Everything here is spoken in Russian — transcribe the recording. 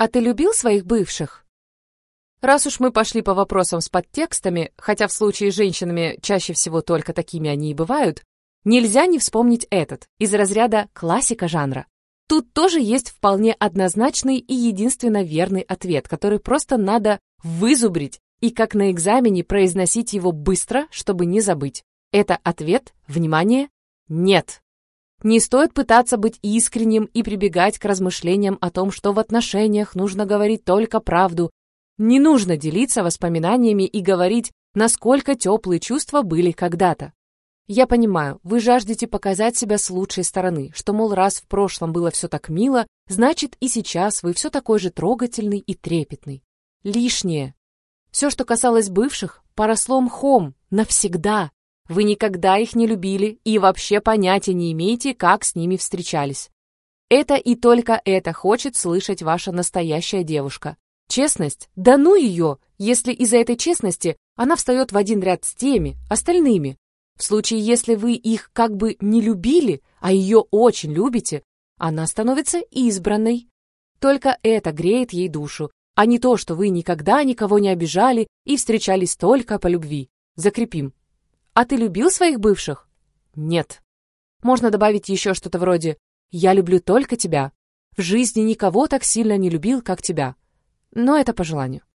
А ты любил своих бывших? Раз уж мы пошли по вопросам с подтекстами, хотя в случае с женщинами чаще всего только такими они и бывают, нельзя не вспомнить этот, из разряда классика жанра. Тут тоже есть вполне однозначный и единственно верный ответ, который просто надо вызубрить и как на экзамене произносить его быстро, чтобы не забыть. Это ответ, внимание, нет. Не стоит пытаться быть искренним и прибегать к размышлениям о том, что в отношениях нужно говорить только правду, не нужно делиться воспоминаниями и говорить, насколько теплые чувства были когда-то. Я понимаю, вы жаждете показать себя с лучшей стороны, что, мол, раз в прошлом было все так мило, значит и сейчас вы все такой же трогательный и трепетный. Лишнее. Все, что касалось бывших, поросло мхом, навсегда. Вы никогда их не любили и вообще понятия не имеете, как с ними встречались. Это и только это хочет слышать ваша настоящая девушка. Честность? Да ну ее, если из-за этой честности она встает в один ряд с теми, остальными. В случае, если вы их как бы не любили, а ее очень любите, она становится избранной. Только это греет ей душу, а не то, что вы никогда никого не обижали и встречались только по любви. Закрепим. А ты любил своих бывших? Нет. Можно добавить еще что-то вроде «Я люблю только тебя». В жизни никого так сильно не любил, как тебя но это по желанию.